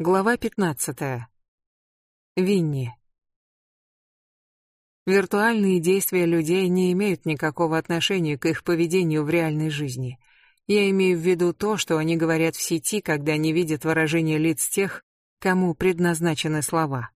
Глава 15. Винни. Виртуальные действия людей не имеют никакого отношения к их поведению в реальной жизни. Я имею в виду то, что они говорят в сети, когда не видят выражения лиц тех, кому предназначены слова.